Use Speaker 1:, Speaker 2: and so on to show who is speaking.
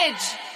Speaker 1: edge.